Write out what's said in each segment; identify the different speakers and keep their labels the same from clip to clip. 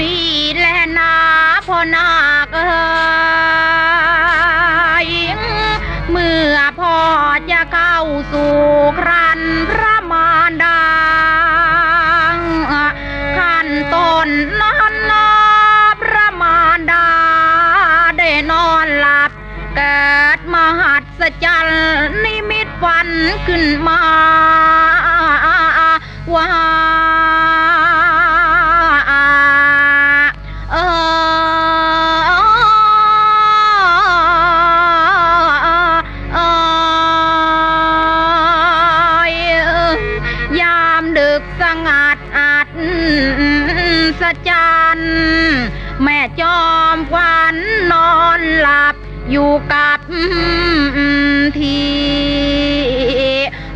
Speaker 1: นี่แหละนาพ่อนาคเอยเมื่อพ่อจะเข้าสู่ครันพระมารดาขั้นต้นนั้นนาพระมารดา ได้นอนหลับ เกิดมหัศจรรย์นิมิตฝันขึ้นมาว่า ดึกสงัดอัดสะจัน แม่จอมควันนอนหลับอยู่กับที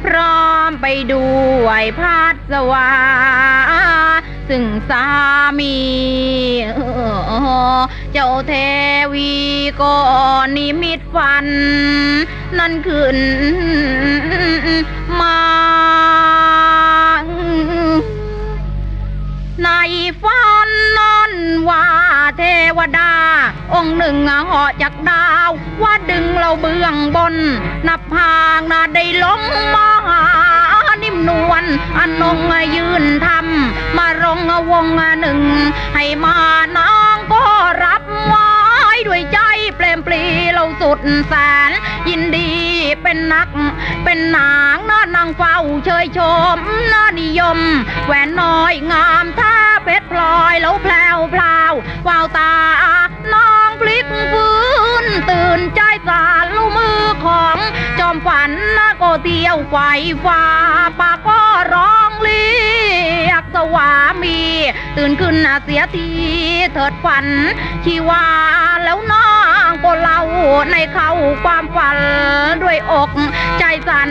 Speaker 1: พร้อมไปด้วยพัสวาซึ่งสามีเจ้าเทวีก็นิมิตฝัน นั่นขึ้นมา ดา องค์หนึ่งเหาะจากดาว ว่าดึงเราเบื้องบน นับพางนาได้ลงมาหานิ่มนวลอนงยืนทำมารงวงหนึ่ง ให้มานางก็รับไว้ด้วยใจเปลมปลีเราสุดแสน ยินดีเป็นนัก เป็นนางน่านางเฝ้าเชยชมน่านิยม แหวนน้อยงามท่าเพชรพลอยแล้วแพลวพลาววาวตา นใจสารลูกมือของจอมฝันนะก็เที่ยวไฟฟ้าปากก็ร้องเรียกสวามี ตื่นขึ้นเสียทีเถิดฝัน ชีวาแล้วน้องก็เล่าในเขาความฝันด้วยอก ใจสั่น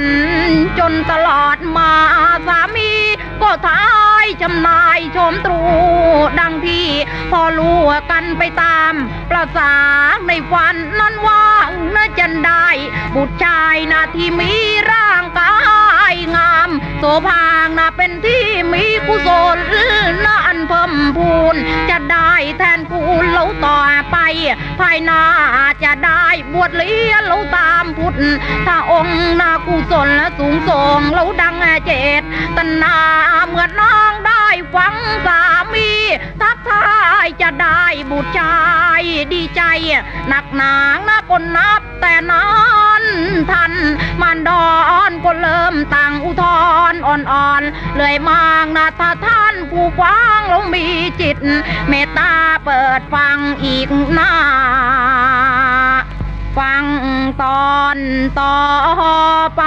Speaker 1: จนตลอดมาสามี ก็ท้ายจำนายชมตรูดังที่ พอรู้กันไปตาม ประสาในฝันนั้นว่าน่าจะได้บุตรชายนาที่มีร่างกายงาม โสภางนาเป็นที่มีกุศลนาอันเพิ่มพูน จะได้แทนกูเล่าต่อไป ภายหน้าจะได้บวชเลี้ยเล่าตามพุทธถ้าองค์นากุศลและสูงส่งเล่าดังเจตตนาเมื่อนางได้ฟัง จะได้บุตรชายดีใจ หนักหนางนะคนนับแต่นั้นทันมันดอนก็เริ่มตั้งอุทธรอ่อนๆเลยมางนะถ้าท่านผู้ฟังล้วมีจิต เมตตาเปิดฟังอีกหน้าฟังตอนต่อไป